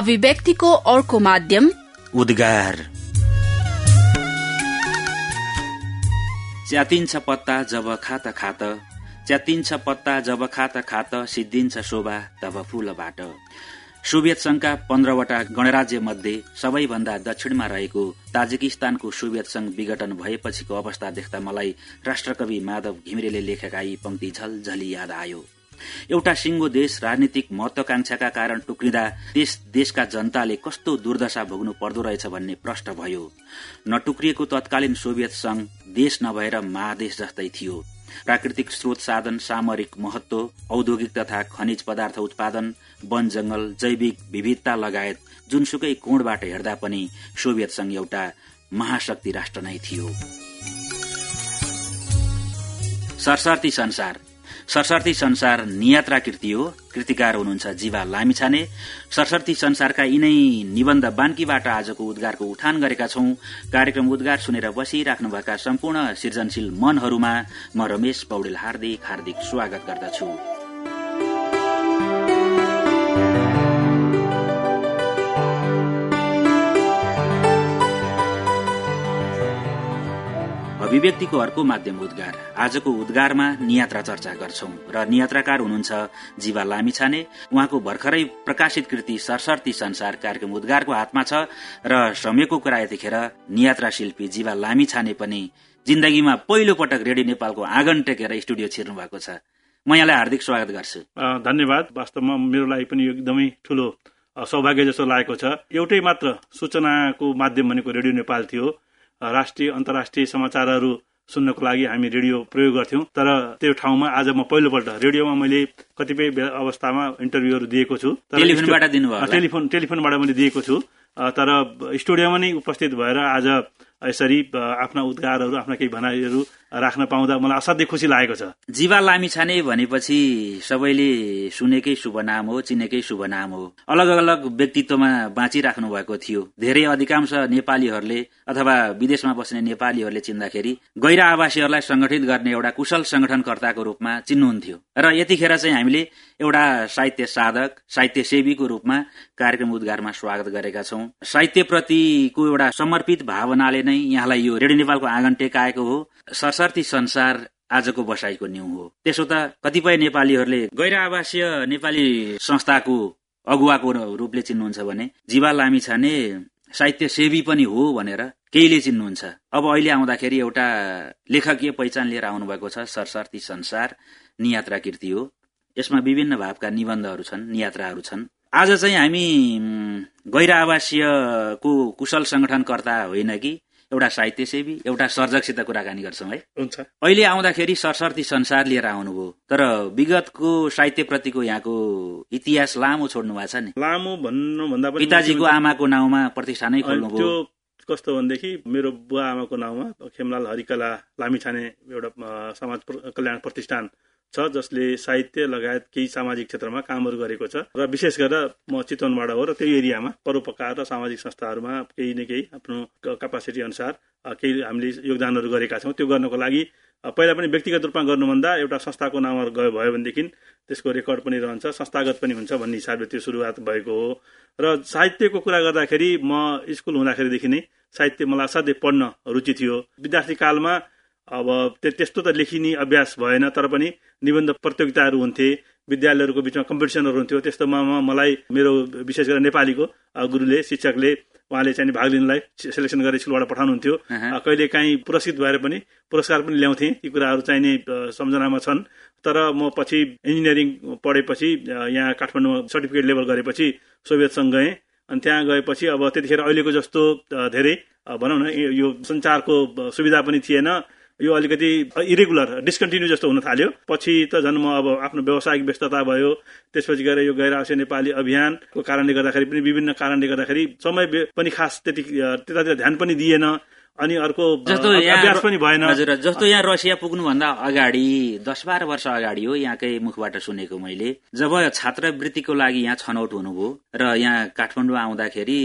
अभिव्यक्तिको अर्को माध्यम उद्गार। च्यातिन्छ पत्ता जब खात खात च्यातिन्छ पत्ता जब खात खात सिद्धिन्छ शोभा तब फूलबाट। सोभियत संघका पन्ध्रवटा गणराज्य मध्ये सबैभन्दा दक्षिणमा रहेको ताजिकिस्तानको सोभियत संघ विघटन भएपछिको अवस्था देख्दा मलाई राष्ट्रकवि माधव घिमिरेले लेखेका यी पंक्ति झलझली याद आयो। एउटा सिंगो देश राजनीतिक महत्वाकांक्षाका कारण टुक्रिँदा देश देशका जनताले कस्तो दुर्दशा भोग्नु पर्दो रहेछ भन्ने प्रश्न भयो। नटुक्रिएको तत्कालीन सोभियत संघ देश नभएर महादेश जस्तै थियो। प्राकृतिक स्रोत साधन सामरिक महत्व औद्योगिक तथा खनिज पदार्थ उत्पादन वन जंगल जैविक विविधता लगायत जुनसुकै कोणबाट हेर्दा पनि सोभियत संघ एउटा महाशक्ति राष्ट्र नै थियो। सरसर्ती संसार नियात्रा कृति हो। कृतिकार हुनुहुन्छ जीवा लामिछाने। सरसर्ती संसारका यिनै निबन्ध बान्कीबाट आजको उद्गारको उठान गरेका छौं। कार्यक्रम उद्गार सुनेर बसिराख्नुभएका सम्पूर्ण सृजनशील मनहरूमा म रमेश पौडेल हार्दिक हार्दिक स्वागत गर्दछु। अभिव्यक्तिको अर्को माध्यम उद्गार। आजको उद्गारमा नियात्रा चर्चा गर्छौं र नियात्राकार हुनुहुन्छ जीवा लामिछाने। उहाँको भर्खरै प्रकाशित कृति सरसर्ती संसार कार्यक्रम उद्गारको हातमा छ र समयको कुरा यतिखेर नियात्रा शिल्पी जीवा लामिछाने पनि जिन्दगीमा पहिलो पटक रेडियो नेपालको आँगन टेकेर स्टुडियो छिर्नु भएको छ। म यहाँलाई हार्दिक स्वागत गर्छु। धन्यवाद। वास्तवमा मेरो लागि पनि एकदमै ठूलो सौभाग्य जस्तो लागेको छ। एउटै मात्र सूचनाको माध्यम भनेको रेडियो नेपाल थियो। राष्ट्रिय अन्तर्राष्ट्रिय समाचारहरू सुन्नको लागि हामी रेडियो प्रयोग गर्थ्यौं। तर त्यो ठाउँमा आज म पहिलोपल्ट रेडियोमा मैले कतिपय अवस्थामा इन्टरभ्यूहरू दिएको छु। टेलिफोन टेलिफोनबाट मैले दिएको छु। तर स्टुडियोमा नै उपस्थित भएर आज यसरी आफ्ना उद्गारहरू आफ्ना केही भनाइहरू राख्न पाउँदा मलाई असाध्यै खुसी लागेको छ। जीवा लामी छाने भनेपछि सबैले सुनेकै शुभ नाम हो चिनेकै शुभ नाम हो। अलग अलग व्यक्तित्वमा बाँचिराख्नु भएको थियो। धेरै अधिकांश नेपालीहरूले अथवा विदेशमा बस्ने नेपालीहरूले चिन्दाखेरि गैर आवासीहरूलाई संगठित गर्ने एउटा कुशल संगठनकर्ताको रूपमा चिन्नुहुन्थ्यो। र यतिखेर चाहिँ हामीले एउटा साहित्य साधक साहित्य सेवीको रूपमा कार्यक्रम उद्गारमा स्वागत गरेका छौं। साहित्यप्रतिको एउटा समर्पित भावनाले नै यहाँलाई यो रेडियो नेपालको आँगन टेकाएको हो। सरसर्ती संसार आजको बसाईको न्यू हो। त्यसो त कतिपय नेपालीहरूले गैर आवासीय नेपाली संस्थाको अगुवाको रूपले चिन्नुहुन्छ भने जीवा लामी छाने साहित्य सेवी पनि हो भनेर केहीले चिन्नुहुन्छ। अब अहिले आउँदाखेरि एउटा लेखकीय पहिचान लिएर आउनुभएको छ सरसर्ती संसार नियात्रा कृति हो। यसमा विभिन्न भावका निबन्धहरू छन् नियात्राहरू छन्। आज चाहिँ हामी गैर आवासीयको कुशल संगठनकर्ता होइन कि? एउटा साहित्य सेवी एउटा सर्जकसित कुराकानी गर्छौँ है। हुन्छ। अहिले आउँदाखेरि सरसर्ती संसार लिएर आउनुभयो तर विगतको साहित्यप्रतिको यहाँको इतिहास लामो छोड्नु भएको छ नि। लामो भन्नुभन्दा पनि पिताजीको आमाको नाउँमा प्रतिष्ठानै खोल्नुभयो। कस्तो भनेदेखि मेरो बुवा आमाको नाउँमा खेमलाल हरिकला लामिछाने एउटा समाज कल्याण प्रतिष्ठान छ जसले साहित्य लगायत केही सामाजिक क्षेत्रमा कामहरू गरेको छ। र विशेष गरेर म चितवनबाट हो र त्यही एरियामा परोपकार र सामाजिक संस्थाहरूमा केही न केही आफ्नो क्यापासिटी अनुसार केही हामीले योगदानहरू गरेका छौँ त्यो गर्नको लागि पहिला पनि व्यक्तिगत रूपमा गर्नुभन्दा एउटा संस्थाको नामहरू गयो भयो भनेदेखि त्यसको रेकर्ड पनि रहन्छ संस्थागत पनि हुन्छ भन्ने हिसाबले त्यो सुरुवात भएको हो। र साहित्यको कुरा गर्दाखेरि म स्कुल हुँदाखेरिदेखि नै साहित्य मलाई असाध्यै पढ्न रुचि थियो। विद्यार्थी कालमा अब त्यस्तो त लेखिने अभ्यास भएन तर पनि निबन्ध प्रतियोगिताहरू हुन्थे विद्यालयहरूको बिचमा कम्पिटिसनहरू हुन्थ्यो त्यस्तोमा मलाई मेरो विशेष गरेर नेपालीको गुरुले शिक्षकले उहाँले चाहिँ भाग लिनलाई सेलेक्सन गरेर स्कुलबाट पठाउनुहुन्थ्यो। कहिले काहीँ पुरस्कृत भएर पनि पुरस्कार पनि ल्याउँथे ती कुराहरू चाहिने सम्झनामा छन्। तर म पछि इन्जिनियरिङ पढेपछि यहाँ काठमाडौँमा सर्टिफिकेट लेभल गरेपछि सोभियत गएँ। अनि त्यहाँ गएपछि अब त्यतिखेर अहिलेको जस्तो धेरै भनौँ न यो सञ्चारको सुविधा पनि थिएन। यो अलिकति इरेगुलर डिस्कन्टिन्यू जस्तो हुन थाल्यो। पछि त झन् म अब आफ्नो व्यावसायिक व्यस्तता भयो त्यसपछि गएर यो गैर आवासीय नेपाली अभियानको कारणले गर्दाखेरि पनि विभिन्न कारणले गर्दाखेरि समय पनि खास त्यति त्यतातिर ध्यान पनि दिएन। अनि अर्को अभ्यास पनि भएन। हजुर जस्तो यहाँ रसिया पुग्नुभन्दा अगाडि दस बाह्र वर्ष अगाडि हो यहाँकै मुखबाट सुनेको मैले। जब छात्रवृत्तिको लागि यहाँ छनौट हुनुभयो र यहाँ काठमाडौँ आउँदाखेरि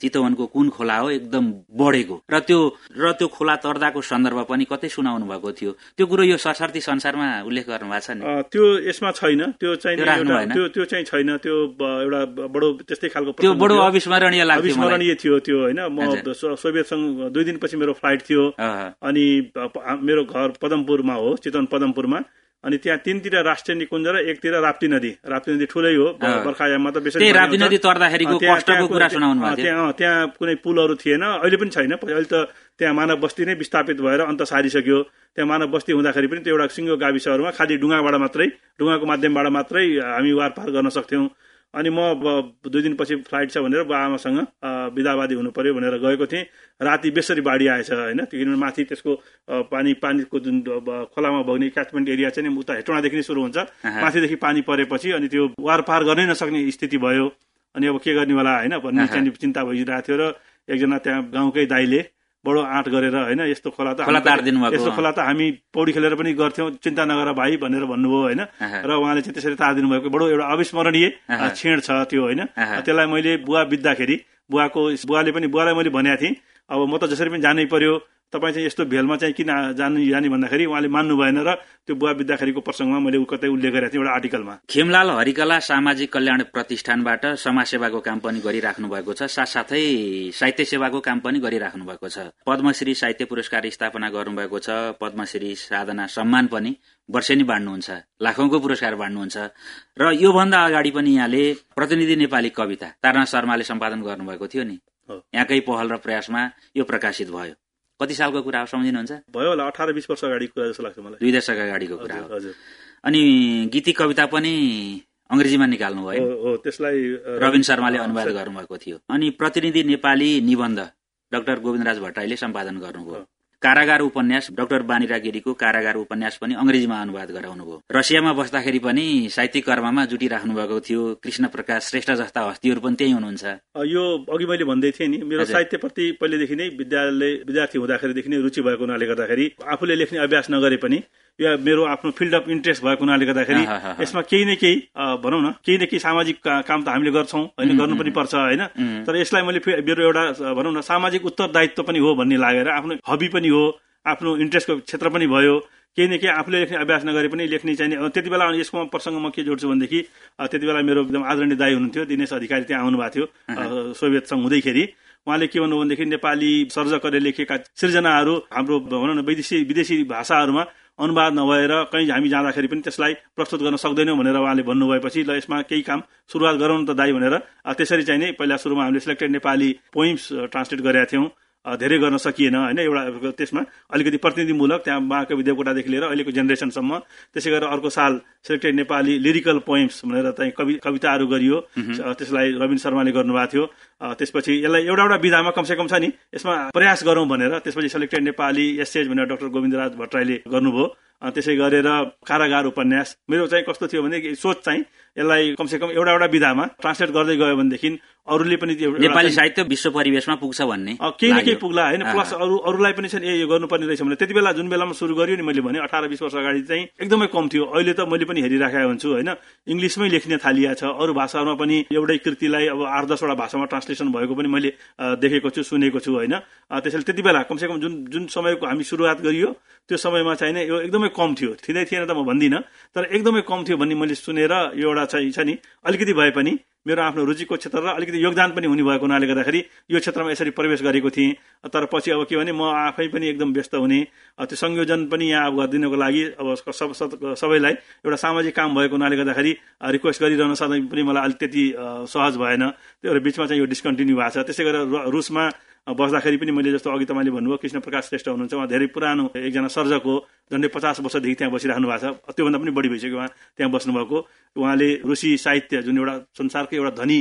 चितवनको कुन खोला हो एकदम बढेको। र त्यो र त्यो खोला तर्दाको सन्दर्भ पनि कतै सुनाउनु भएको थियो। त्यो कुरो यो सरस्वती संसारमा उल्लेख गर्नु भएको छ नि? त्यो यसमा छैन। त्यो चाहिँ त्यो? त्यो चाहिँ छैन। त्यो एउटा बडो त्यस्तै खालको त्यो बडो। अविस्मरणीय अविस्मरणीय थियो त्यो होइन। म हजुर। सो- सोभियत संघ दुई दिनपछि मेरो फ्लाइट थियो। अनि मेरो घर पदमपुरमा हो चितवन पदमपुरमा। अनि त्यहाँ तिनतिर राष्ट्रिय निकुञ्ज र एकतिर राप्ती नदी। राप्ती नदी ठुलै हो। बर्खायाममा त बेसरी त्यही त्यहाँ- कुनै- पुलहरू थिएन। अहिले पनि छैन अहिले त त्यहाँ मानव बस्ती नै विस्थापित भएर अन्त सारिसक्यो। त्यहाँ मानव बस्ती हुँदाखेरि पनि त्यो एउटा सिङ्गो गाविसहरूमा खालि डुङ्गाबाट मात्रै डुङ्गाको माध्यमबाट मात्रै हामी वार पार गर्न सक्थ्यौँ। अनि म ब- दुई दिनपछि फ्लाइट छ भनेर बुवा आमासँग अ, विदावादी हुनु पर्यो भनेर गएको थिएँ। राति बेसरी बाढी आएछ होइन? त्यो किनभने माथि त्यसको पानी पानीको जुन खोलामा बग्ने क्याचमेन्ट एरिया चाहिँ उता हेटौँडादेखि नै सुरु हुन्छ। माथिदेखि पानी परेपछि अनि त्यो वार पार गर्नै नसक्ने स्थिति भयो। अनि अब के गर्नेवाला होइन? भन्ने चिन्ता भइरहेको थियो र एकजना त्यहाँ गाउँकै दाईले बडो आँट गरेर होइन यस्तो खोला त यस्तो। खोला त हामी पौडी खेलेर पनि गर्थ्यौँ चिन्ता नगर भाइ भनेर भन्नुभयो होइन। र उहाँले चाहिँ त्यसरी तारिदिनु भएको बडो एउटा अविस्मरणीय क्षण छ त्यो होइन। त्यसलाई मैले बुवा बित्दाखेरि बुवाको बुवाले पनि बुवालाई मैले भनेको थिएँ अब म त जसरी पनि जानै पर्यो तपाईँ चाहिँ यस्तो भेलमा चाहिँ किन जानु जाने भन्दाखेरि उहाँले मान्नु भएन र त्यो बुवा बित्दाखेरिको प्रसङ्गमा मैले कतै उल्लेख गरेको थिएँ एउटा आर्टिकलमा। खेमलाल हरिकला सामाजिक कल्याण प्रतिष्ठानबाट समाजसेवाको काम पनि गरिराख्नु भएको छ साथसाथै साहित्य सेवाको काम पनि गरिराख्नु भएको छ। पद्मश्री साहित्य पुरस्कार स्थापना गर्नुभएको छ पद्मश्री साधना सम्मान पनि वर्षेनी बाँड्नुहुन्छ लाखौंको पुरस्कार बाँड्नुहुन्छ। र योभन्दा अगाडि पनि यहाँले प्रतिनिधि नेपाली कविता तारा शर्माले सम्पादन गर्नुभएको थियो नि। यहाँकै पहल र प्रयासमा यो प्रकाशित भयो। कति सालको कुरा हो सम्झिनुहुन्छ? भयो होला अठार बिस वर्ष अगाडि कुरा जस्तो लाग्छ मलाई। दुई दशक अगाडिको कुरा हो। अनि गीती कविता पनि अङ्ग्रेजीमा निकाल्नु भयो। त्यसलाई रविन शर्माले अनुवाद गर्नुभएको थियो। अनि प्रतिनिधि नेपाली निबन्ध डाक्टर गोविन्दराज भट्टराईले सम्पादन गर्नुभयो। कारागार उपन्यास डाक्टर बानिरा गिरीको कारागार उपन्यास पनि अङ्ग्रेजीमा अनुवाद गराउनुभयो रसियामा बस्दाखेरि पनि साहित्यिक कर्ममा जुटिराख्नु भएको थियो कृष्ण प्रकाश श्रेष्ठ जस्ता हस्तीहरू पनि त्यही हुनुहुन्छ यो अघि मैले भन्दै थिएँ नि मेरो। साहित्यप्रति पहिलेदेखि नै विद्यालय विद्यार्थी हुँदाखेरिदेखि नै रुचि भएको हुनाले गर्दाखेरि आफूले लेख्ने अभ्यास नगरे पनि या मेरो आफ्नो फिल्ड अफ इन्ट्रेस्ट भएको हुनाले गर्दाखेरि। यसमा केही न केही भनौँ न केही न केही सामाजिक काम त हामीले गर्छौँ होइन गर्नु पनि पर्छ होइन. तर यसलाई मैले मेरो एउटा भनौँ न सामाजिक उत्तरदायित्व पनि हो भन्ने लागेर आफ्नो हबी पनि हो आफ्नो इन्ट्रेस्टको क्षेत्र पनि भयो केही न केही आफूले लेख्ने अभ्यास नगरे पनि लेख्ने चाहिने। त्यति बेला यसको प्रसङ्ग म के जोड्छु भनेदेखि त्यति बेला मेरो एकदम आदरणीय दाई हुनुहुन्थ्यो दिनेश अधिकारी त्यहाँ आउनु भएको थियो अ, सोभियत सङ्घ हुँदैखेरि। उहाँले के भन्नु भनेदेखि नेपाली सर्जकहरूले लेखेका सृजनाहरू हाम्रो भनौँ न विदेशी विदेशी भाषाहरूमा अनुवाद नभएर कहीँ हामी जाँदाखेरि पनि त्यसलाई प्रस्तुत गर्न सक्दैनौँ भनेर उहाँले भन्नुभएपछि ल यसमा केही काम सुरुवात गरौँ न त दाई भनेर। त्यसरी चाहिँ नै पहिला सुरुमा हामीले सिलेक्टेड नेपाली पोइम्स ट्रान्सलेट गरेका थियौँ। धेरै गर्न सकिएन होइन? एउटा त्यसमा अलिकति प्रतिनिधिमूलक त्यहाँ महाकवि देवकोटादेखि लिएर अहिलेको जेनेरेसनसम्म। त्यसै गरेर अर्को साल सिलेक्टेड नेपाली लिरिकल पोइम्स भनेर चाहिँ कवि कविताहरू गरियो। त्यसलाई रविन शर्माले गर्नुभएको थियो। त्यसपछि यसलाई एउटा एउटा विधामा कमसेकम छ नि यसमा प्रयास गरौँ भनेर त्यसपछि सिलेक्टेड नेपाली एसएज भनेर डाक्टर गोविन्दराज भट्टराईले गर्नुभयो। त्यसै गरेर कारागार उपन्यास मेरो चाहिँ कस्तो थियो भने सोच चाहिँ यसलाई कमसेकम एउटा एउटा विधामा ट्रान्सलेट गर्दै गयो भनेदेखि अरूले पनि नेपाली साहित्य विश्व परिवेशमा पुग्छ भन्ने केही न केही। पुग्ला होइन। प्लस अरू अरूलाई पनि छ नि ए यो गर्नुपर्ने रहेछ भने त्यति बेला जुन बेलामा सुरु गरियो नि मैले भने अठार बिस वर्ष अगाडि चाहिँ एकदमै कम थियो। अहिले त मैले पनि हेरिराखेको हुन्छु होइन? इङ्ग्लिसमै लेख्ने थालिया छ। अरू भाषाहरूमा पनि एउटै कृतिलाई अब आठ दसवटा भाषामा ट्रान्सलेसन भएको पनि मैले देखेको छु सुनेको छु होइन? त्यसैले त्यति बेला कमसेकम जुन जुन समयको हामी सुरुवात गरियो त्यो समयमा चाहिँ नि यो एकदमै कम थियो। थिँदै थिएन त म भन्दिनँ तर एकदमै कम थियो भन्ने मैले सुनेर यो एउटा चाहिँ छ नि अलिकति भए पनि मेरो आफ्नो रुचिको क्षेत्र र अलिकति योगदान पनि हुने भएको हुनाले गर्दाखेरि यो क्षेत्रमा यसरी प्रवेश गरेको थिएँ। तर पछि अब के भने म आफै पनि एकदम व्यस्त हुने। त्यो संयोजन पनि यहाँ अब गरिदिनको लागि अब सब सब- सबैलाई एउटा सामाजिक काम भएको हुनाले गर्दाखेरि रिक्वेस्ट गरिरहन सधैँ पनि मलाई अलिक त्यति सहज भएन। त्यो बिचमा चाहिँ यो डिस्कन्टिन्यू भएको छ। त्यसै गरेर रुसमा बस्दाखेरि पनि मैले जस्तो अघि तपाईँले भन्नुभयो कृष्ण प्रकाश श्रेष्ठ हुनुहुन्छ उहाँ धेरै पुरानो एकजना सर्जक हो झन्डै पचास वर्षदेखि त्यहाँ बसिराख्नु भएको छ। त्योभन्दा पनि बढी भइसक्यो उहाँ त्यहाँ बस्नुभएको। उहाँले रुसी साहित्य जुन एउटा संसारकै एउटा धनी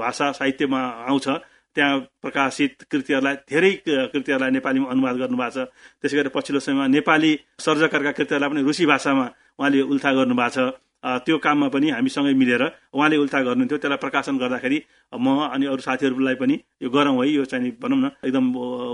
भाषा साहित्यमा आउँछ त्यहाँ प्रकाशित कृतिहरूलाई धेरै कृतिहरूलाई नेपालीमा अनुवाद गर्नुभएको छ। त्यसै गरेर पछिल्लो समयमा नेपाली सर्जकहरूका कृतिहरूलाई पनि रुसी भाषामा उहाँले उल्था गर्नुभएको छ। त्यो काममा पनि हामीसँगै मिलेर उहाँले उल्था गर्नुहुन्थ्यो। त्यसलाई प्रकाशन गर्दाखेरि म अनि अरू साथीहरूलाई पनि यो गरौँ है यो चाहिँ भनौँ न एकदम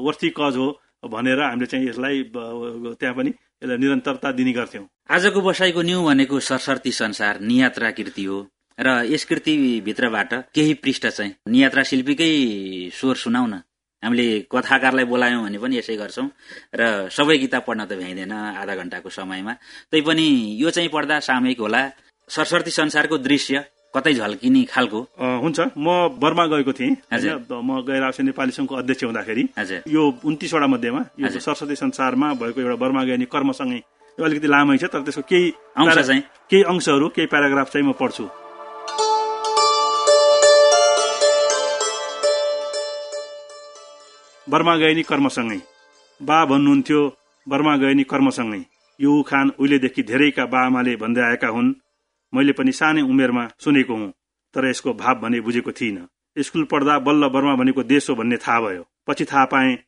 वर्थी कज हो भनेर हामीले चाहिँ यसलाई त्यहाँ पनि यसलाई निरन्तरता दिने गर्थ्यौँ। आजको बसाइको न्यू भनेको सरसर्ती संसार नियात्रा कृति हो र यस कृतिभित्रबाट केही पृष्ठ चाहिँ नियात्रा शिल्पीकै स्वर सुनाउ न हामीले कथाकारलाई बोलायौँ भने पनि यसै गर्छौँ। र सबै किताब पढ्न त भ्याइँदैन आधा घण्टाको समयमा। तैपनि यो चाहिँ पढ्दा सामयिक होला। सरसर्ती संसारको दृश्य कतै झल्किने खालको। हुन्छ। म बर्मा गएको थिएँ। म आवासीय नेपाली सङ्घको अध्यक्ष हुँदाखेरि। यो उन्तिसवटा मध्येमा यो। सरस्वती संसारमा भएको एउटा बर्मा गएनी कर्मसँगै अलिकति लामै छ तर त्यसको केही अंश चाहिँ? केही अंशहरू केही प्याराग्राफ चाहिँ म पढ्छु। बर्मा गएनी कर्मसँगै। बा भन्नुहुन्थ्यो बर्मा गएनी कर्मसँगै। यो उखान उहिलेदेखि धेरैका बा आमाले भन्दै आएका हुन्। मैले पनि सानै उमेरमा सुनेको हुँ तर यसको भाव भने बुझेको थिइनँ। स्कुल पढ्दा बल्ल बर्मा भनेको देश हो भन्ने थाहा भयो। पछि थाहा पाएँ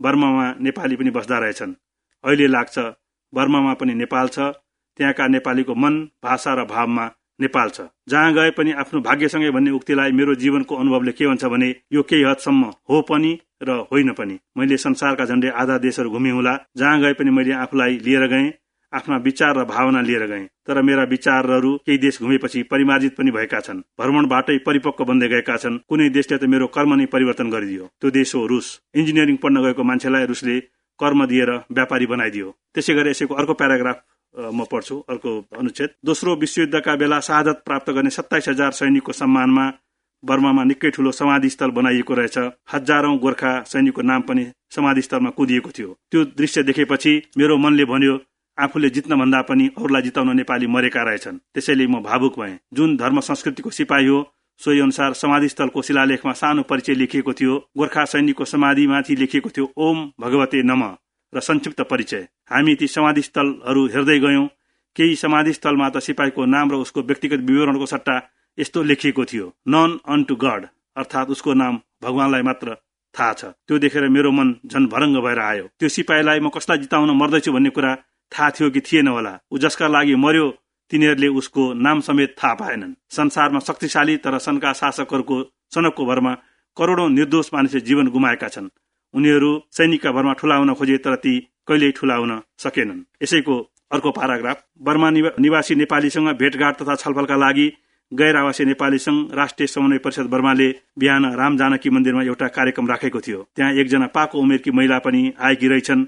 बर्मामा नेपाली पनि बस्दा रहेछन्। अहिले लाग्छ बर्मामा पनि नेपाल छ। त्यहाँका नेपालीको मन भाषा र भावमा नेपाल छ। जहाँ गए पनि आफ्नो भाग्यसँगै भन्ने उक्तिलाई मेरो जीवनको अनुभवले के भन्छ भने यो केही हदसम्म हो पनि र होइन पनि। मैले संसारका झण्डै आधा देशहरू घुमे होला। जहाँ गए पनि मैले आफूलाई लिएर गएँ आफ्ना विचार र भावना लिएर गएँ। तर मेरा विचारहरू केही देश घुमेपछि परिमार्जित पनि भएका छन्। भ्रमणबाटै परिपक्व बन्दै गएका छन्। कुनै देशले त मेरो कर्म नै परिवर्तन गरिदियो। त्यो देश हो रुस। इन्जिनियरिङ पढ्न गएको मान्छेलाई रुसले कर्म दिएर व्यापारी बनाइदियो। त्यसै गरी यसैको अर्को प्याराग्राफ म पढ्छु अर्को अनुच्छेद। दोस्रो विश्वयुद्धका बेला शहादत प्राप्त गर्ने सत्ताइस हजार सैनिकको सम्मानमा बर्मामा निकै ठूलो समाधिस्थल बनाइएको रहेछ। हजारौं गोर्खा सैनिकको नाम पनि समाधिस्थलमा कुदिएको थियो। त्यो दृश्य देखेपछि मेरो मनले भन्यो आफूले जित्न भन्दा पनि अरूलाई जिताउन नेपाली मरेका रहेछन्। त्यसैले म भावुक भएँ। जुन धर्म संस्कृतिको सिपाही हो सोही अनुसार समाधिस्थलको शिलालेखमा सानो परिचय लेखिएको थियो। गोर्खा सैनिकको समाधिमाथि लेखिएको थियो ओम भगवते नम र संक्षिप्त परिचय। हामी ती समाधिस्थलहरू हेर्दै गयौं। केही समाधिस्थलमा त सिपाहीको नाम र उसको व्यक्तिगत विवरणको सट्टा यस्तो लेखिएको थियो। नन अन टु गड अर्थात् उसको नाम भगवानलाई मात्र थाहा छ। त्यो देखेर मेरो मन झन भरङ्ग भएर आयो। त्यो सिपाहीलाई म कसलाई जिताउन मर्दैछु भन्ने कुरा थाहा थियो कि थिएन होला। ऊ जसका लागि मर्यो तिनीहरूले उसको नाम समेत थाहा पाएनन्। संसारमा शक्तिशाली तर सनका शासकहरूको सनकको भरमा करोडौं निर्दोष मानिसले जीवन गुमाएका छन्। उनीहरू सैनिकका भरमा ठुलाउन खोजे तर ती कहिल्यै ठुलाउन सकेनन्। यसैको अर्को पाराग्राफ बर्मा निवा- निवासी नेपालीसँग भेटघाट तथा छलफलका लागि गैर आवासीय नेपाली संघ राष्ट्रिय समन्वय परिषद बर्माले बिहान राम जानकी मन्दिरमा एउटा कार्यक्रम राखेको थियो। त्यहाँ एकजना पाको उमेरकी महिला पनि आएकी रहेछन्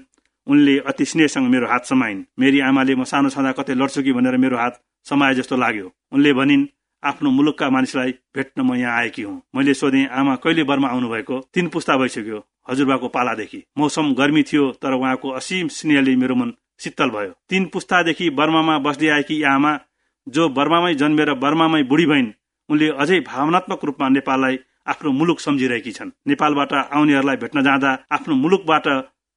उनले अति स्नेहसँग मेरो हात समाइन्। मेरी आमाले म सानो छँदा कतै लड्छु कि भनेर मेरो हात समाए जस्तो लाग्यो। उनले भनिन् आफ्नो मुलुकका मानिसलाई भेट्न म यहाँ आएकी हुँ। मैले सोधेँ आमा कहिले बर्मा आउनुभएको? तीन पुस्ता भइसक्यो हजुरबाको पालादेखि। मौसम गर्मी थियो तर उहाँको असीम स्नेहले मेरो मन शीतल भयो। तीन पुस्तादेखि बर्मामा बस्दै आएकी आमा जो बर्मामै जन्मेर बर्मामै बुढी भइन् उनले अझै भावनात्मक रूपमा नेपाललाई आफ्नो मुलुक सम्झिरहेकी छन्। नेपालबाट आउनेहरूलाई भेट्न जाँदा आफ्नो मुलुकबाट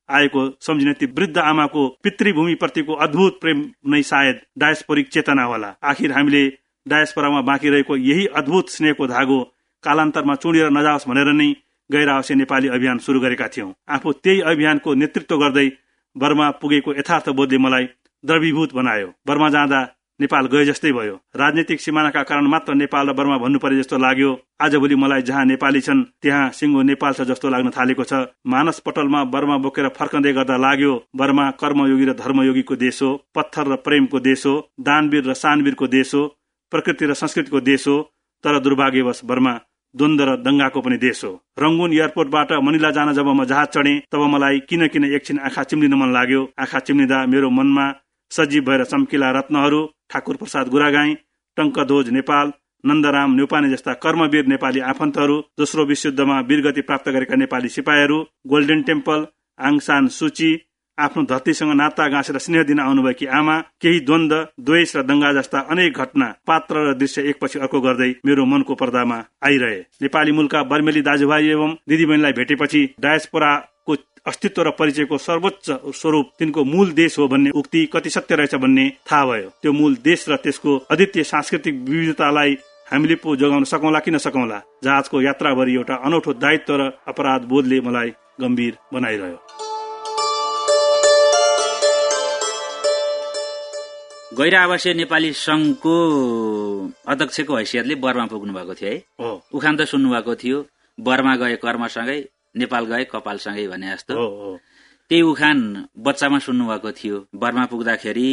आएको सम्झिने ती वृद्ध आमाको पितृभूमि प्रतिको अद्भुत प्रेम नै सायद डायस्पोरिक चेतना होला। आखिर हामीले डायस्पोरामा बाँकी रहेको यही अद्भुत स्नेहको धागो कालान्तरमा चुडिएर नजाओस् भनेर नै गैर आवासीय नेपाली अभियान सुरु गरेका थियौं। आफू त्यही अभियानको नेतृत्व गर्दै बर्मा पुगेको यथार्थ बोधले मलाई द्रवीभूत बनायो। बर्मा जाँदा नेपाल गए जस्तै भयो। राजनीतिक सिमानाका कारण मात्र नेपाल र बर्मा भन्नु परे जस्तो लाग्यो। आजभोलि मलाई जहाँ नेपाली छन् त्यहाँ सिङ्गो नेपाल छ जस्तो लाग्न थालेको छ। मानस पटलमा बर्मा बोकेर फर्कँदै गर्दा लाग्यो बर्मा कर्मयोगी र धर्मयोगीको देश हो पत्थर र प्रेमको देश हो दानवीर र सानवीरको देश हो। प्रकृति र संस्कृतिको देश हो तर दुर्भाग्यवश बर्मा द्वन्द र दंगाको पनि देश हो। रंगुन एयरपोर्टबाट मनिला जान जब म जहाज चढे तब मलाई किन किन एकछिन आँखा चिम्लिन मन लाग्यो। आँखा चिम्लिँदा मेरो मनमा सजीव भएर चम्किला रत्नहरू ठाकुर प्रसाद गुरागाई टङ्कध्वज नेपाल नन्दराम न्यौपाने जस्ता कर्मवीर नेपाली आफन्तहरू दोस्रो विश्वयुद्धमा वीरगति प्राप्त गरेका नेपाली सिपाहीहरू golden temple Aung San Suu Kyi आफ्नो धरतीसँग नाता गाँसेर स्नेह दिन आउनुभएकी आमा केही द्वन्द द्वेष र दंगा जस्ता अनेक घटना पात्र र दृश्य एकपछि अर्को गर्दै मेरो मनको पर्दामा आइरहे। नेपाली मूलका बर्मेली दाजुभाइ एवं दिदीबहिनीलाई भेटेपछि डायस्पोराको अस्तित्व र परिचयको सर्वोच्च स्वरूप तिनको मूल देश हो भन्ने उक्ति कति सत्य रहेछ भन्ने थाहा भयो। त्यो मूल देश र त्यसको अद्वितीय सांस्कृतिक विविधतालाई हामीले पो जोगाउन सकौँला कि नसकौँला जहाजको यात्राभरि एउटा अनौठो दायित्व र अपराध बोधले मलाई गम्भीर बनाइरह्यो। गैर आवासीय नेपाली संघको अध्यक्षको हैसियतले बर्मा पुग्नु भएको थियो है। उखान त सुन्नुभएको थियो बर्मा गए कर्मसँगै नेपाल गए कपालसँगै भने जस्तो। त्यही उखान बच्चामा सुन्नुभएको थियो। बर्मा पुग्दाखेरि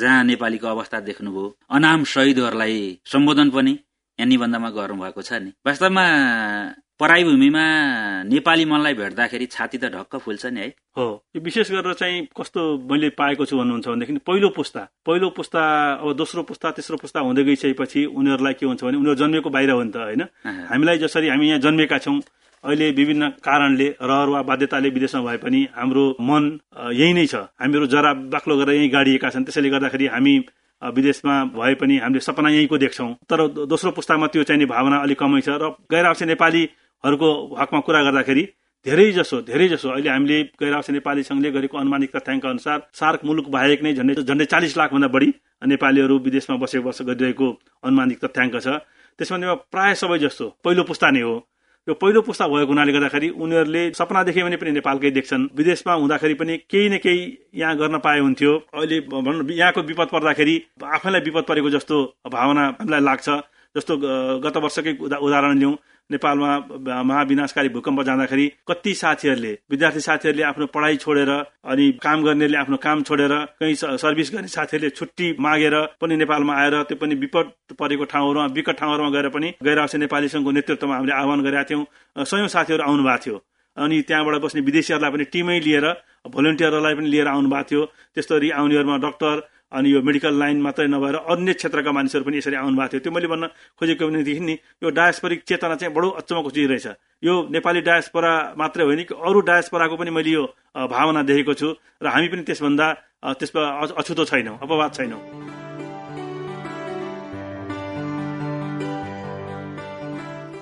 जहाँ नेपालीको अवस्था देख्नुभयो अनाम शहीदहरूलाई सम्बोधन पनि यहाँ निबन्धमा गर्नुभएको छ नि। वास्तवमा पराई भूमिमा नेपाली मनलाई भेट्दाखेरि छाती त ढक्क फुल्छ नि है। हो। यो विशेष गरेर चाहिँ कस्तो मैले पाएको छु भन्नुहुन्छ भनेदेखि पहिलो पुस्ता। पहिलो पुस्ता अब दोस्रो पुस्ता तेस्रो पुस्ता हुँदै गइसकेपछि उनीहरूलाई के हुन्छ भने उनीहरू जन्मेको बाहिर हो नि त होइन? हामीलाई जसरी हामी यहाँ जन्मेका छौँ अहिले विभिन्न कारणले रहर वा बाध्यताले विदेशमा भए पनि हाम्रो मन यही नै छ। हामीहरू जरा बाक्लो गरेर यहीँ गाडिएका छन्। त्यसैले गर्दाखेरि हामी विदेशमा भए पनि हामीले सपना यहीँको देख्छौँ। तर दोस्रो पुस्तामा त्यो चाहिने भावना अलिक कमै छ र गैर आवश्यक नेपाली हरूको हकमा कुरा गर्दाखेरि धेरै जसो धेरै जसो अहिले हामीले गैर नेपाली संघले गरेको अनुमानिक तथ्याङ्क अनुसार सार्क मुलुक बाहेक नै झन्डै झन्डै चालिस लाखभन्दा बढी नेपालीहरू विदेशमा बसेको गरिरहेको अनुमानिक तथ्याङ्क छ। त्यसमध्येमा प्राय सबै जस्तो पहिलो पुस्ता नै हो। यो पहिलो पुस्ता भएको हुनाले गर्दाखेरि उनीहरूले सपना देखे भने पनि नेपालकै देख्छन्। विदेशमा हुँदाखेरि पनि केही न केही यहाँ गर्न पाए हुन्थ्यो। अहिले भनौँ यहाँको विपद पर्दाखेरि आफैलाई विपद परेको जस्तो भावना हामीलाई लाग्छ। जस्तो गत वर्षकै उदाहरण लिउँ। नेपालमा महाविनाशकारी भूकम्प जाँदाखेरि कति साथीहरूले विद्यार्थी साथीहरूले आफ्नो पढाइ छोडेर अनि काम गर्नेले आफ्नो काम छोडेर कहीँ सर्भिस गर्ने साथीहरूले छुट्टी मागेर पनि नेपालमा आएर त्यो पनि विपद परेको ठाउँहरूमा विकट ठाउँहरूमा गएर पनि गैर नेपाली संघको नेतृत्वमा हामीले आह्वान गरेका थियौँ। सयौं साथीहरू आउनु भएको थियो। अनि त्यहाँबाट बस्ने विदेशीहरूलाई पनि टिमै लिएर भोलिन्टियरहरूलाई पनि लिएर आउनु भएको थियो। त्यस्तरी आउनेहरूमा डक्टर अनि यो मेडिकल लाइन मात्रै नभएर अन्य क्षेत्रका मानिसहरू पनि यसरी आउनु भएको थियो। त्यो मैले भन्न खोजेको भनेदेखि नि यो डायस्परिक चेतना चाहिँ बडो अचम्मको चिज रहेछ। यो नेपाली डायस्परा मात्रै होइन कि अरू डायस्पराको पनि मैले यो भावना देखेको छु र हामी पनि त्यसभन्दा त्यसमा अछुतो छैनौँ अपवाद छैनौँ।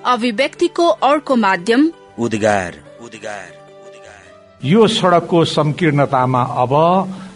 अभिव्यक्तिको अर्को माध्यम उद्गार उद्गार। यो सड़कको संकीर्णतामा अब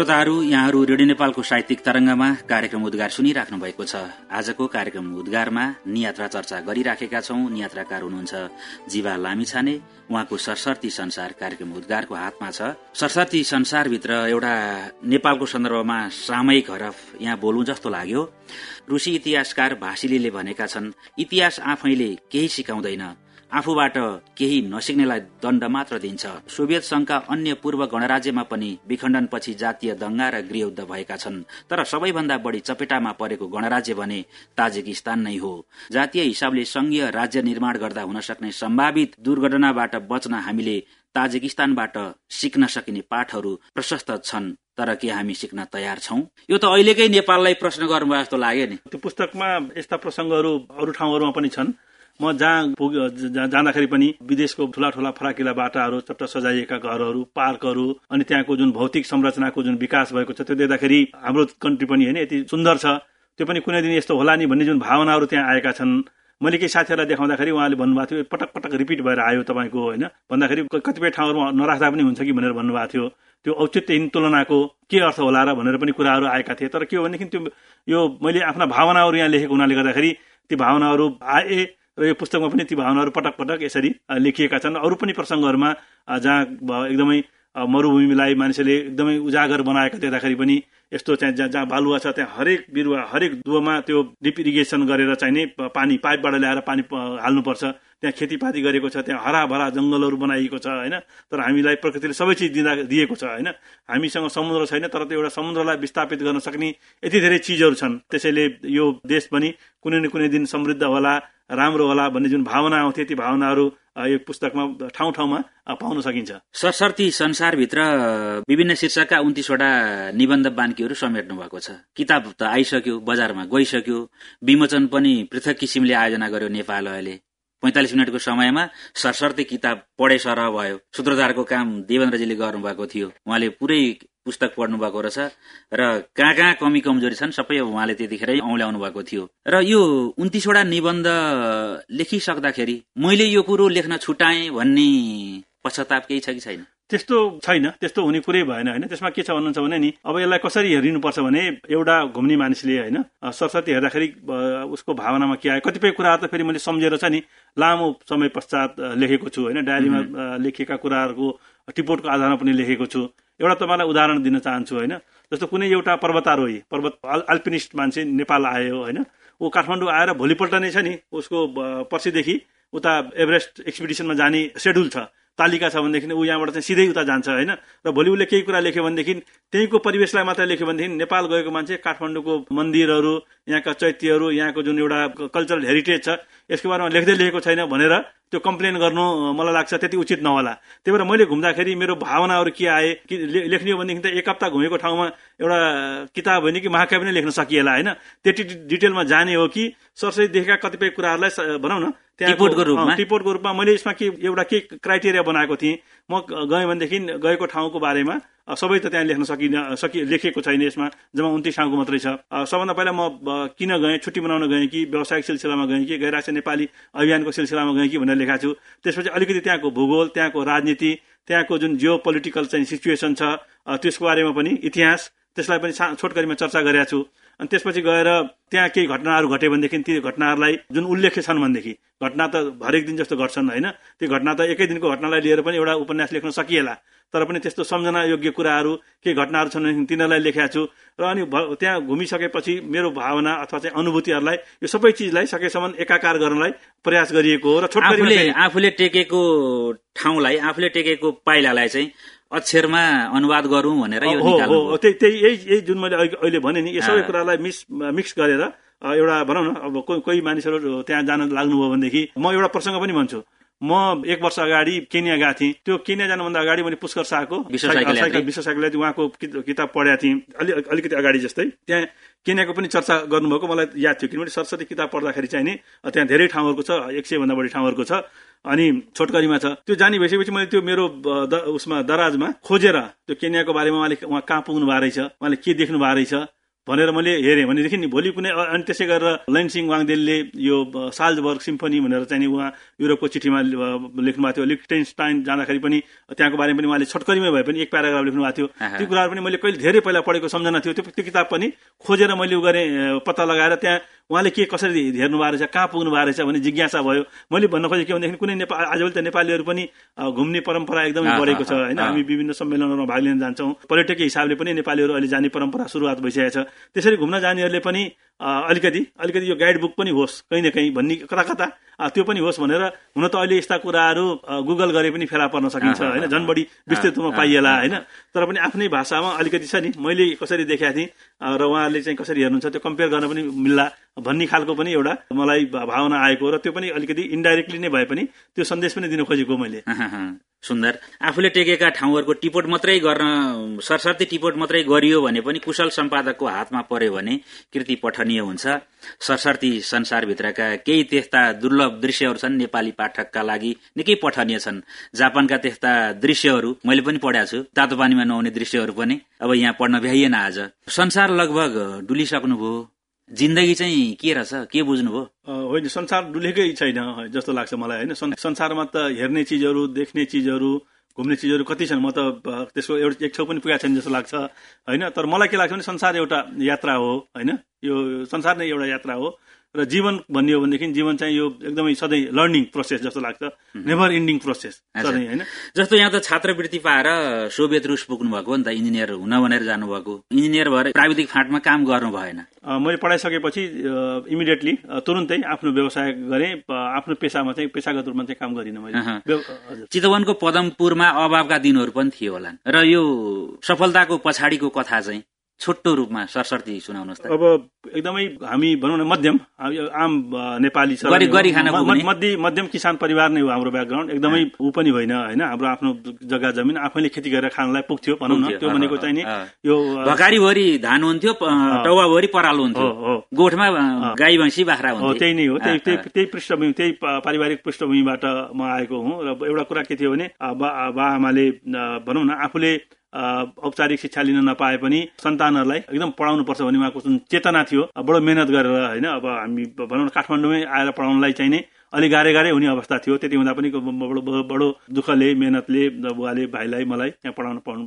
श्रोताहरू यहाँहरू रेडियो नेपालको साहित्यिक तरंगमा कार्यक्रम उद्गार सुनिराख्नु भएको छ। आजको कार्यक्रम उद्गारमा नियात्रा चर्चा गरिराखेका छौं। नियात्राकार हुनुहुन्छ जीवा लामिछाने। उहाँको सरसर्ती संसार कार्यक्रम उद्गारको हातमा छ। सरसर्ती संसारभित्र एउटा नेपालको सन्दर्भमा सामयिक हरफ यहाँ बोलौं जस्तो लाग्यो। रुसी इतिहासकार भाषिलीले भनेका छन् इतिहास आफैले केही सिकाउँदैन। आफूबाट केही नसिक्नेलाई दण्ड मात्र दिन्छ। सोभियत संघका अन्य पूर्व गणराज्यमा पनि विखण्डनपछि जातीय दंगा र गृहयुद्ध भएका छन्। तर सबैभन्दा बढ़ी चपेटामा परेको गणराज्य भने ताजिकिस्तान नै हो। जातीय हिसाबले संघीय राज्य निर्माण गर्दा हुन सक्ने सम्भावित दुर्घटनाबाट बच्न हामीले ताजिकिस्तानबाट सिक्न सकिने पाठहरू प्रशस्त छन् तर के हामी सिक्न तयार छौं? यो त अहिलेकै नेपाललाई प्रश्न गर्नुभयो जस्तो लाग्यो नि। त्यो पुस्तकमा यस्ता प्रसंगहरू अरू ठाउँहरूमा पनि छन्। म जहाँ पुग्यो जाँदाखेरि पनि विदेशको ठुला ठुला फराकिला बाटाहरू चट्ट सजाइएका घरहरू पार्कहरू अनि त्यहाँको जुन भौतिक संरचनाको जुन विकास भएको छ त्यो देख्दाखेरि हाम्रो कन्ट्री पनि होइन यति सुन्दर छ। त्यो पनि कुनै दिन यस्तो होला नि भन्ने जुन भावनाहरू त्यहाँ आएका छन्। मैले केही साथीहरूलाई देखाउँदाखेरि उहाँले भन्नुभएको थियो पटक पटक रिपिट भएर आयो तपाईँको होइन? भन्दाखेरि कतिपय ठाउँहरूमा नराख्दा पनि हुन्छ कि भनेर भन्नुभएको थियो। त्यो औचित्यहीन तुलनाको के अर्थ होला र भनेर पनि कुराहरू आएका थिए। तर के हो भनेदेखि त्यो यो मैले आफ्ना भावनाहरू यहाँ लेखेको हुनाले गर्दाखेरि ती भावनाहरू आए र यो पुस्तकमा पनि ती भावनाहरू पटक पटक यसरी लेखिएका छन्। अरू पनि प्रसङ्गहरूमा जहाँ एकदमै मरूभूमिलाई मानिसले एकदमै उजागर बनाएका देख्दाखेरि पनि यस्तो चाहिँ जहाँ जहाँ बालुवा छ त्यहाँ हरेक बिरुवा हरेक दुवमा त्यो डिप इरिगेसन गरेर चाहिने पानी पाइपबाट ल्याएर पानी हाल्नुपर्छ। त्यहाँ खेतीपाती गरेको छ त्यहाँ हराभरा जङ्गलहरू बनाइएको छ होइन? तर हामीलाई प्रकृतिले सबै चिज दिँदा दिएको छ होइन? हामीसँग समुद्र छैन तर त्यो एउटा समुद्रलाई विस्थापित गर्न सक्ने यति धेरै चिजहरू छन्। त्यसैले यो देश पनि कुनै न कुनै दिन समृद्ध होला राम्रो होला भन्ने जुन भावना आउँथे ती भावनाहरू यो पुस्तकमा ठाउँ ठाउँमा पाउन सकिन्छ। सरसर्ती संसारभित्र विभिन्न शीर्षकका उन्तिसवटा निबन्ध बान्कीहरू समेट्नु भएको छ। किताब त आइसक्यो बजारमा गइसक्यो। विमोचन पनि पृथक किसिमले आयोजना गर्यो नेपाल अहिले। पैंतालिस मिनटको समयमा सरसर्ती किताब पढे सरह भयो। सूत्रधारको काम देवेन्द्रजीले गर्नुभएको थियो। उहाँले पुरै पुस्तक पढ्नु भएको रहेछ र कहाँ कहाँ कमी कमजोरी छन् सबै उहाँले त्यतिखेरै औँल्याउनु भएको थियो। र यो उन्तिसवटा निबन्ध लेखिसक्दाखेरि मैले यो कुरो लेख्न छुटाएँ भन्ने पश्चाताप केही छ कि छैन? त्यस्तो छैन त्यस्तो हुने कुरै भएन होइन? त्यसमा के छ भन्नुहुन्छ भने नि अब यसलाई कसरी हेरिनुपर्छ भने एउटा घुम्ने मानिसले होइन सरस्वती हेर्दाखेरि उसको भावनामा के आयो? कतिपय कुराहरू त फेरि मैले सम्झेर छ नि लामो समय पश्चात लेखेको छु होइन? डायरीमा लेखेका कुराहरूको टिपोटको आधारमा पनि लेखेको छु। एउटा तपाईँलाई उदाहरण दिन चाहन्छु होइन? जस्तो कुनै एउटा पर्वतारोही पर्वत अल्पिनिस्ट मान्छे नेपाल आयो होइन? ऊ काठमाडौँ आएर भोलिपल्ट नै छ नि उसको पर्सिदेखि उता एभरेस्ट एक्सपिडिसनमा जाने सेड्युल छ। तालिका छ भनेदेखि ऊ यहाँबाट चाहिँ सिधै उता जान्छ होइन? र भोलि उसले केही कुरा लेख्यो भनेदेखि त्यहीँको परिवेशलाई मात्र लेख्यो भनेदेखि नेपाल गएको मान्छे काठमाडौँको मन्दिरहरू यहाँका चैत्यहरू यहाँको जुन एउटा कल्चरल हेरिटेज छ यसको बारेमा लेख्दै लेखेको छैन भनेर त्यो कम्प्लेन गर्नु मलाई लाग्छ त्यति उचित नहोला। त्यही भएर मैले घुम्दाखेरि मेरो भावनाहरू के आए कि लेख्ने हो भनेदेखि त एक हप्ता घुमेको ठाउँमा एउटा किताब होइन कि महाकाव्य नै लेख्न सकिएला होइन? त्यति डिटेलमा जाने हो कि सरसरी देखेका कतिपय कुराहरूलाई भनौँ न रिपोर्टको रूपमा? रिपोर्टको रूपमा मैले यसमा के एउटा के क्राइटेरिया बनाएको थिएँ? म गएँ भनेदेखि गएको ठाउँको बारेमा सबै त त्यहाँ लेख्न सकिन सकि लेखेको छैन यसमा। जम्मा उन्तिस ठाउँको मात्रै छ। सबभन्दा पहिला म किन गएँ छुट्टी मनाउन गएँ कि व्यावसायिक सिलसिलामा गएँ कि गैराष्ट्रिय नेपाली अभियानको सिलसिलामा गएँ कि भनेर लेखाएको छु। त्यसपछि अलिकति त्यहाँको भूगोल त्यहाँको राजनीति त्यहाँको जुन जियो पोलिटिकल चाहिँ सिचुएसन छ त्यसको बारेमा पनि इतिहास त्यसलाई पनि छोटकरीमा चर्चा गरेका छु। अनि त्यसपछि गएर त्यहाँ केही घटनाहरू घट्यो भनेदेखि ती घटनाहरूलाई जुन उल्लेख्य छन् भनेदेखि घटना त हरेक दिन जस्तो घट्छन् होइन त्यो घटना त एकै दिनको घटनालाई लिएर पनि एउटा उपन्यास लेख्न सकिएला। तर पनि त्यस्तो सम्झना योग्य कुराहरू के घटनाहरू छन् भने तिनीहरूलाई लेखेको छु। र अनि त्यहाँ घुमिसकेपछि मेरो भावना अथवा चाहिँ अनुभूतिहरूलाई यो सबै चिजलाई सकेसम्म एकाकार गर्नलाई प्रयास गरिएको हो र आफूले आफूले टेकेको ठाउँलाई आफूले टेकेको पाइलालाई चाहिँ अक्षरमा अनुवाद गरौँ भनेर हो त्यही त्यही यही यही जुन मैले अहिले भने नि यो सबै कुरालाई मिक्स मिक्स गरेर एउटा भनौँ न अब कोही कोही मानिसहरू त्यहाँ जान लाग्नुभयो भनेदेखि म एउटा प्रसङ्ग पनि भन्छु। म एक वर्ष अगाडि केनिया गएको थिएँ। त्यो केनिया जानुभन्दा अगाडि मैले पुष्कर शाहको विश्व साइकल उहाँको किताब पढेको थिएँ। अलि अलिकति अगाडि जस्तै। त्यहाँ केनियाको पनि चर्चा गर्नुभएको मलाई याद थियो। किनभने सरस्वती किताब पढ्दाखेरि चाहिँ नि त्यहाँ धेरै ठाउँहरूको छ एक सय भन्दा बढी ठाउँहरूको छ अनि छोटकरीमा छ। त्यो जाने भइसकेपछि मैले त्यो मेरो उसमा दराजमा खोजेर त्यो केनियाको बारेमा उहाँले उहाँ कहाँ पुग्नु भएको रहेछ उहाँले के देख्नु भएको रहेछ भनेर मैले हेरेँ। भनेदेखि नि भोलि कुनै अनि त्यसै गरेर लैनसिंह वाङदेलले यो साल्जबर्ग सिम्फनी भनेर चाहिँ उहाँ युरोपको चिठीमा लेख्नु भएको थियो। लिक्टेन्स्टाइन जाँदाखेरि पनि त्यहाँको बारेमा पनि उहाँले छोटकरीमै भए पनि एक प्याराग्राफ लेख्नु भएको थियो। त्यो कुराहरू पनि मैले कहिले धेरै पहिला पढेको सम्झना थियो। त्यो किताब पनि खोजेर मैले उ गरेँ पत्ता लगाएर त्यहाँ उहाँले के कसरी हेर्नु भएको रहेछ कहाँ पुग्नु भएको रहेछ भन्ने जिज्ञासा भयो। मैले भन्न खोजेँ के भनेदेखि कुनै नेपाल आजभोलि त नेपालीहरू पनि घुम्ने परम्परा एकदमै बढेको छ होइन? हामी विभिन्न सम्मेलनहरूमा भाग लिन जान्छौँ। पर्यटकीय हिसाबले पनि नेपालीहरू अहिले जाने परम्परा सुरुवात भइसकेको छ। त्यसरी घुम्न जानेहरूले पनि अलिकति अलिकति यो गाइड बुक पनि होस् कहीँ न कहीँ भन्ने कता कता त्यो पनि होस् भनेर हुन त अहिले यस्ता कुराहरू गुगल गरे पनि फेला पर्न सकिन्छ होइन? झन् बढी विस्तृत रूपमा पाइएला होइन? तर पनि आफ्नै भाषामा अलिकति छ नि मैले कसरी देखाएको थिएँ र उहाँहरूले चाहिँ कसरी हेर्नुहुन्छ त्यो कम्पेयर गर्न पनि मिल्ला भन्ने खालको पनि एउटा मलाई भावना आएको र त्यो पनि अलिकति इन्डाइरेक्टली नै भए पनि त्यो सन्देश पनि दिन खोजेको मैले। सुन्दर। आफूले टेकेका ठाउँहरूको टिपोट मात्रै गर्न सरसर्ती टिपोट मात्रै गरियो भने पनि कुशल सम्पादकको हातमा पर्यो भने कृति पठनीय हुन्छ। सरसर्ती संसारभित्रका केही त्यस्ता दुर्लभ दृश्यहरू छन् नेपाली पाठकका लागि निकै पठनीय छन्। जापानका त्यस्ता दृश्यहरू मैले पनि पढाएको छु। तातो पानीमा नहुने दृश्यहरू पनि। अब यहाँ पढ्न भ्याइएन आज। संसार लगभग डुलिसक्नुभयो। जिन्दगी चाहिँ के रहेछ? के बुझ्नुभयो? होइन संसार डुलेकै छैन जस्तो लाग्छ मलाई होइन। संसारमा त हेर्ने चिजहरू देख्ने चिजहरू घुम्ने चिजहरू कति छन्? म त त्यसको एउटा एक छेउ पनि पुगेको छैन जस्तो लाग्छ होइन। तर मलाई के लाग्छ भने संसार एउटा यात्रा हो होइन। यो संसार नै एउटा यात्रा हो। र जीवन भन्ने हो भनेदेखि जीवन चाहिँ यो एकदमै सधैँ लर्निङ प्रोसेस जस्तो लाग्छ। नेभर इन्डिङ प्रोसेस सधैँ होइन। जस्तो यहाँ त छात्रवृत्ति पाएर सोभियत रुस पुग्नु भएको नि त इन्जिनियर हुन भनेर जानुभएको। इन्जिनियर भएर प्राविधिक फाँटमा काम गर्नु भएन। मैले पढाइसकेपछि इमिडिएटली तुरुन्तै आफ्नो व्यवसाय गरेँ आफ्नो पेसामा चाहिँ पेसागत रूपमा चाहिँ काम गरिनँ मैले। चितवनको पदमपुरमा अभावका दिनहरू पनि थियो होला र यो सफलताको पछाडिको कथा चाहिँ? छोटो रूपमा सरसर्ती सुनाउनुहोस् त। अब एकदमै हामी भनौँ न मध्यम आम नेपाली मध्य मध्यम किसान परिवार नै हो हाम्रो ब्याकग्राउन्ड एकदमै ऊ पनि होइन होइन हाम्रो आफ्नो जग्गा जमिन आफैले खेती गरेर खानलाई पुग्थ्यो भनौँ न। त्यो भनेको चाहिँ नि यो भरि धान हुन्थ्यो टौवाभरि परालो हुन्थ्यो। गोठमा गाई भैँसी बाख्रा हो त्यही नै हो। त्यही त्यही पृष्ठभूमि त्यही पारिवारिक पृष्ठभूमिबाट म आएको हुँ। र एउटा कुरा के थियो भने बा आमाले भनौँ न आफूले औपचारिक शिक्षा लिन नपाए पनि सन्तानहरूलाई एकदम पढाउनु पर्छ भन्ने उहाँको जुन चेतना थियो बडो मेहनत गरेर होइन अब हामी भनौँ न काठमाडौँमै आएर पढाउनलाई चाहिँ नै अलिक गाह्रै गाह्रै हुने अवस्था थियो। त्यति हुँदा पनि बडो बडो दुःखले मेहनतले बुवाले भाइलाई मलाई त्यहाँ पढाउनु पढाउनु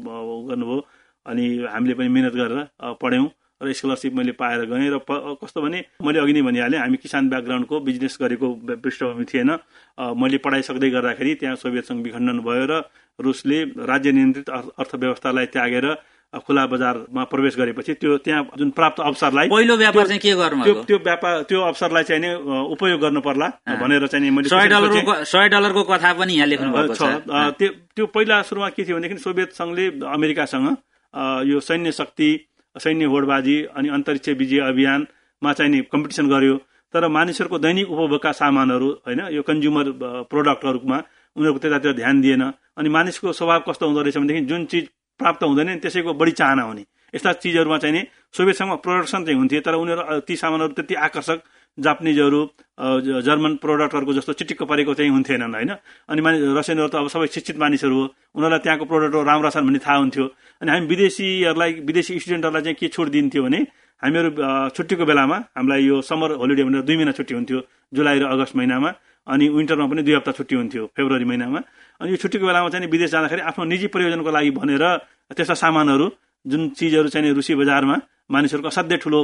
गर्नुभयो। अनि हामीले पनि मेहनत गरेर पढ्यौँ। र स्कलरसिप मैले पाएर गएँ र कस्तो भने मैले अघि नै भनिहालेँ हामी किसान ब्याकग्राउन्डको बिजनेस गरेको पृष्ठभूमि थिएन। मैले पढाइ सक्दै गर्दाखेरि त्यहाँ सोभियत सङ्घ विखण्डन भयो र रुसले राज्य नियन्त्रित अर्थव्यवस्थालाई त्यागेर खुला बजारमा प्रवेश गरेपछि त्यो त्यहाँ जुन प्राप्त अवसरलाई पहिलो व्यापार चाहिँ के गर्नु त्यो व्यापार त्यो अवसरलाई चाहिँ उपयोग गर्नु पर्ला भनेर चाहिँ मैले सय डलरको सय डलरको कथा पनि यहाँ लेख्नु भएको छ। त्यो पहिला सुरुमा के थियो भनेदेखि सोभियत सङ्घले अमेरिकासँग यो सैन्य शक्ति सैन्य होडबाजी अनि अन्तरिक्ष विजय अभियानमा चाहिँ नि कम्पिटिसन गर्यो। तर मानिसहरूको दैनिक उपभोगका सामानहरू होइन यो कन्ज्युमर प्रडक्टहरूमा उनीहरूको त्यतातिर ध्यान दिएन। अनि मानिसको स्वभाव कस्तो हुँदो रहेछ भनेदेखि जुन चिज प्राप्त हुँदैन त्यसैको बढी चाहना हुने। यस्ता चिजहरूमा चाहिँ नि सोभियतसँग प्रोडक्सन चाहिँ हुन्थे तर उनीहरू ती सामानहरू त्यति आकर्षक जापानिजहरू जर्मन प्रोडक्टहरूको जस्तो चिटिक्क परेको चाहिँ हुन्थेनन् होइन? अनि मानिस रसियनहरू त अब सबै शिक्षित मानिसहरू हो। उनीहरूलाई त्यहाँको प्रोडक्टहरू राम्रा छन् भन्ने थाहा हुन्थ्यो। अनि हामी विदेशीहरूलाई विदेशी स्टुडेन्टहरूलाई चाहिँ के छुट दिन्थ्यो भने हामीहरू छुट्टीको बेलामा हामीलाई यो समर होलिडे भनेर दुई महिना छुट्टी हुन्थ्यो जुलाई र अगस्त महिनामा। अनि विन्टरमा पनि दुई हप्ता छुट्टी हुन्थ्यो फेब्रुअरी महिनामा। अनि यो छुट्टीको बेलामा चाहिँ विदेश जाँदाखेरि आफ्नो निजी प्रयोजनको लागि भनेर त्यस्ता सामानहरू जुन चिजहरू चाहिँ रुसी बजारमा मानिसहरूको असाध्यै ठुलो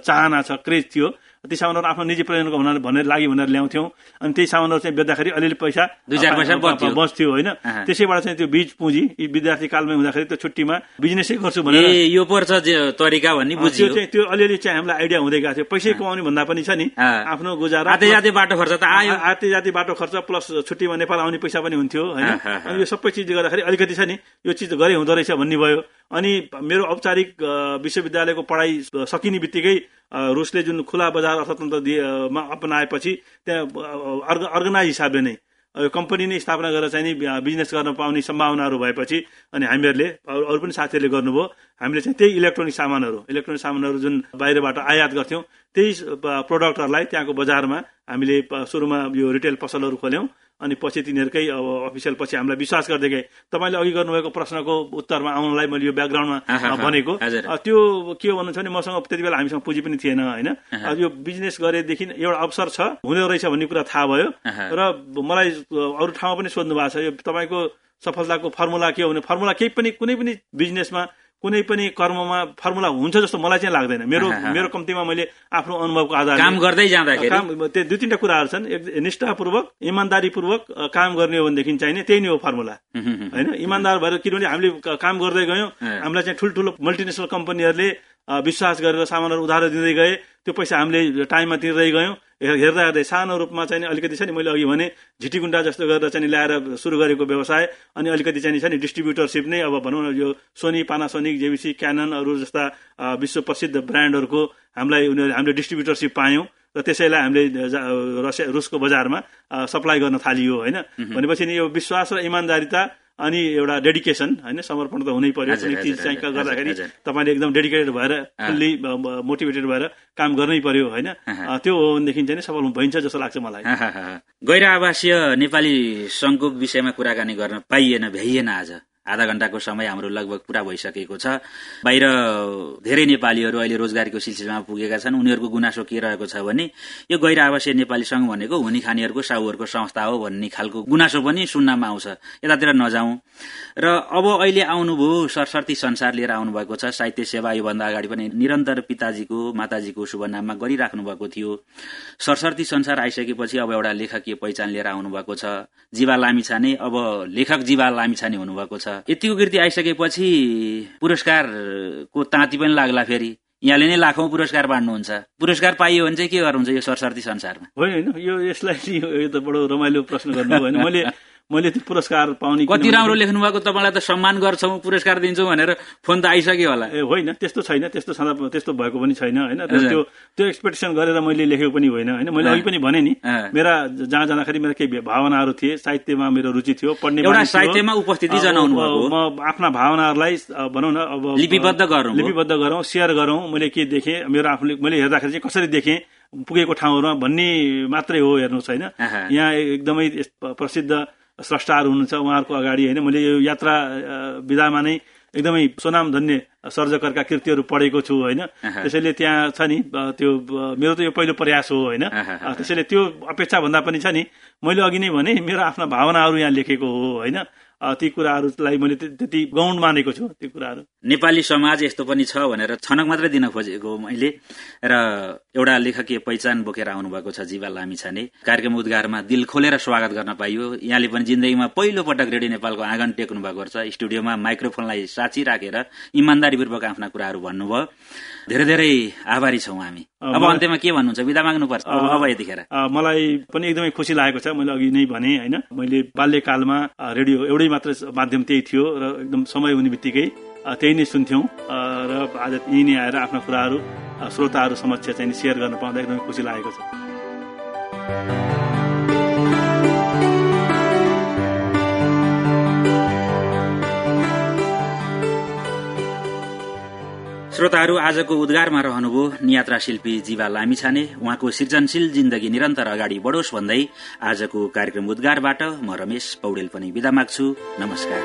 चाहना छ क्रेज थियो ती सामानहरू आफ्नो निजी प्रयोजनको भनेर भनेर लागि भनेर ल्याउँथ्यौँ। अनि त्यही सामानहरू चाहिँ बेच्दाखेरि अलिअलि पैसा बस्थ्यो होइन? त्यसैबाट चाहिँ त्यो बीज पुँजी विद्यार्थी कालमै हुँदाखेरि त्यो छुट्टीमा बिजनेसै गर्छु भनेर यो पर्छ तरिका भन्ने त्यो चाहिँ त्यो अलिअलि चाहिँ हामीलाई आइडिया हुँदै गएको थियो। पैसै कमाउने भन्दा पनि छ नि। आफ्नो गुजारा आते जाति बाटो खर्च त आयो। आते जाति बाटो खर्च प्लस छुट्टीमा नेपाल आउने पैसा पनि हुन्थ्यो होइन? अनि यो सबै चिज गर्दाखेरि अलिकति छ नि यो चिज गरे हुँदो रहेछ भन्ने भयो। अनि मेरो औपचारिक विश्वविद्यालयको पढाइ सकिने बित्तिकै रुसले जुन खुला बजार अर्थतन्त्र मा अपनाएपछि त्यहाँ अर्गनाइज हिसाबले नै कम्पनी नै स्थापना गरेर चाहिँ नि बिजनेस गर्न पाउने सम्भावनाहरू भएपछि अनि हामीहरूले अरू पनि साथीहरूले गर्नुभयो हामीले चाहिँ त्यही इलेक्ट्रोनिक सामानहरू इलेक्ट्रोनिक सामानहरू जुन बाहिरबाट आयात गर्थ्यौँ त्यही प्रडक्टहरूलाई त्यहाँको बजारमा हामीले सुरुमा यो रिटेल पसलहरू खोल्यौँ अनि पछि तिनीहरूकै अब अफिसियल पछि हामीलाई विश्वास गर्दै गए। तपाईँले अघि गर्नुभएको प्रश्नको उत्तरमा आउनलाई मैले यो ब्याकग्राउन्डमा भनेको। त्यो के भन्नुहुन्छ भने मसँग त्यति बेला हामीसँग पुँजी पनि थिएन होइन? यो बिजनेस गरेदेखि एउटा अवसर छ हुँदो रहेछ भन्ने कुरा थाहा भयो। र मलाई अरू ठाउँमा पनि सोध्नु भएको छ यो तपाईँको सफलताको फर्मुला के हो भने फर्मुला केही पनि कुनै पनि बिजनेसमा कुनै पनि कर्ममा फर्मुला हुन्छ जस्तो मलाई चाहिँ लाग्दैन। मेरो मेरो कम्तीमा मैले आफ्नो अनुभवको आधार काम गर्दै जाँदाखेरि? त्यो दुई तिनवटा कुराहरू छन्। निष्ठापूर्वक इमान्दारीपूर्वक काम गर्ने हो भनेदेखि चाहिने त्यही नै हो फर्मुला। होइन? इमान्दार भएर किनभने हामीले काम गर्दै गयौँ। हामीलाई चाहिँ ठुल्ठुलो मल्टिनेसनल कम्पनीहरूले विश्वास गरेर सामानहरू उधारो दिँदै गए। त्यो पैसा हामीले टाइममा तिर्दै गयौँ। हेर्दा हेर्दै सानो रूपमा चाहिँ अलिकति छ नि मैले अघि भने झिटिकुन्डा जस्तो गरेर चाहिँ ल्याएर सुरु गरेको व्यवसाय अनि अलिकति चाहिँ छ नि डिस्ट्रिब्युटरसिप नै अब भनौँ न यो सोनी पानासोनिक जेबिसी क्याननहरू जस्ता विश्व प्रसिद्ध ब्रान्डहरूको हामीलाई उनीहरू हामीले डिस्ट्रिब्युटरसिप पायौँ। र त्यसैलाई हामीले रसिया रुसको बजारमा सप्लाई गर्न थालियो होइन? भनेपछि यो विश्वास र इमान्दारिता अनि एउटा डेडिकेसन होइन समर्पण त हुनै पर्यो। कुनै चिज चाहिँ गर्दाखेरि तपाईँले एकदम डेडिकेटेड भएर फुल्ली मोटिभेटेड भएर काम गर्नै पर्यो होइन? त्यो हो भनेदेखि चाहिँ सफल भइन्छ जस्तो लाग्छ मलाई। गैर आवासीय नेपाली सङ्घको विषयमा कुराकानी गर्न पाइएन भ्याइएन आज। आधा घण्टाको समय हाम्रो लगभग पूरा भइसकेको छ। बाहिर धेरै नेपालीहरू अहिले रोजगारीको सिलसिलामा पुगेका छन्। उनीहरूको गुनासो के रहेको छ भने यो गैर आवासीय नेपाली संघ भनेको हुने खानेहरूको साहुहरूको संस्था हो भन्ने खालको गुनासो पनि सुन्नमा आउँछ। यतातिर नजाउँ। र अब अहिले आउनुभयो सरस्वती संसार लिएर आउनुभएको छ। साहित्य सेवा योभन्दा अगाडि पनि निरन्तर पिताजीको माताजीको शुभ नाममा गरिराख्नु भएको थियो। सरस्वती संसार आइसकेपछि अब एउटा लेखकीय पहिचान लिएर आउनुभएको छ। जीवा लामिछाने अब लेखक जीवा लामिछाने हुनुभएको छ। यतिको कृति आइसकेपछि पुरस्कारको ताँती पनि लाग्ला फेरि। यहाँले नै लाखौं पुरस्कार बाँड्नुहुन्छ। पुरस्कार पाइयो भने चाहिँ के गर्नुहुन्छ यो सरस्वती संसारमा? होइन यो यसलाई यो त बडो रमाइलो प्रश्न गर्नु मैले मैले त्यो पुरस्कार पाउने कति राम्रो लेख्नु भएको तपाईँलाई त सम्मान गर्छौँ पुरस्कार दिन्छौँ भनेर फोन त आइसक्यो होला। ए होइन त्यस्तो छैन त्यस्तो छँदा त्यस्तो भएको पनि छैन होइन त्यो त्यो एक्सपेक्टेसन गरेर मैले लेखेको पनि होइन होइन मैले अघि पनि भने नि मेरा जहाँ जाँदाखेरि मेरा केही भावनाहरू थिए साहित्यमा मेरो रुचि थियो पढ्ने एउटा साहित्यमा उपस्थिति जनाउनु म आफ्ना भावनाहरूलाई भनौँ न अब लिपिबद्ध गरौँ लिपिबद्ध गरौँ सेयर गरौँ मैले के देखेँ मेरो आफूले मैले हेर्दाखेरि चाहिँ कसरी देखेँ पुगेको ठाउँहरूमा भन्ने मात्रै हो हेर्नुहोस् होइन। यहाँ एकदमै प्रसिद्ध स्रष्टाहरू हुनुहुन्छ उहाँहरूको अगाडि होइन। मैले यो यात्रा विधामा नै एकदमै सोनाम धन्य सर्जकरका कृतिहरू पढेको छु होइन। त्यसैले त्यहाँ छ नि त्यो मेरो त यो पहिलो प्रयास हो होइन। त्यसैले त्यो अपेक्षा भन्दा पनि छ नि मैले अघि नै भने मेरो आफ्ना भावनाहरू यहाँ लेखेको हो होइन। ती कुराहरूलाई मैले त्यति गौण मानेको छु ती कुराहरू। नेपाली समाज यस्तो पनि छ भनेर छनक मात्रै दिन खोजेको मैले र एउटा लेखकीय पहिचान बोकेर आउनुभएको छ जीवा लामी छाने। कार्यक्रम उद्घारमा दिल खोलेर स्वागत गर्न पाइयो। यहाँले पनि जिन्दगीमा पहिलो पटक रेडियो नेपालको आँगन टेक्नु भएको छ स्टुडियोमा माइक्रोफोनलाई साँची राखेर इमान्दारीपूर्वक आफ्ना कुराहरू भन्नुभयो। धेरै धेरै आभारी छौँ हामी। अब अन्त्यमा के भन्नुहुन्छ? विदा माग्नुपर्छ। अब यतिखेर। मलाई पनि एकदमै खुसी लागेको छ। मैले अघि नै भने होइन? मैले बाल्यकालमा रेडियो एउटै मात्र माध्यम त्यही थियो र एकदम समय हुने बित्तिकै त्यही नै सुन्थ्यौँ। र आज यहीँ नै आएर आफ्ना कुराहरू श्रोताहरू समक्ष चाहिँ सेयर गर्न पाउँदा एकदमै खुसी लागेको छ। श्रोताहरू आजको उद्गारमा रहनुभयो नियात्रा शिल्पी जीवा लामिछाने। उहाँको सृजनशील जिन्दगी निरन्तर अगाडि बढोस् भन्दै आजको कार्यक्रम उद्गारबाट म रमेश पौडेल पनि विदा माग्छु। नमस्कार।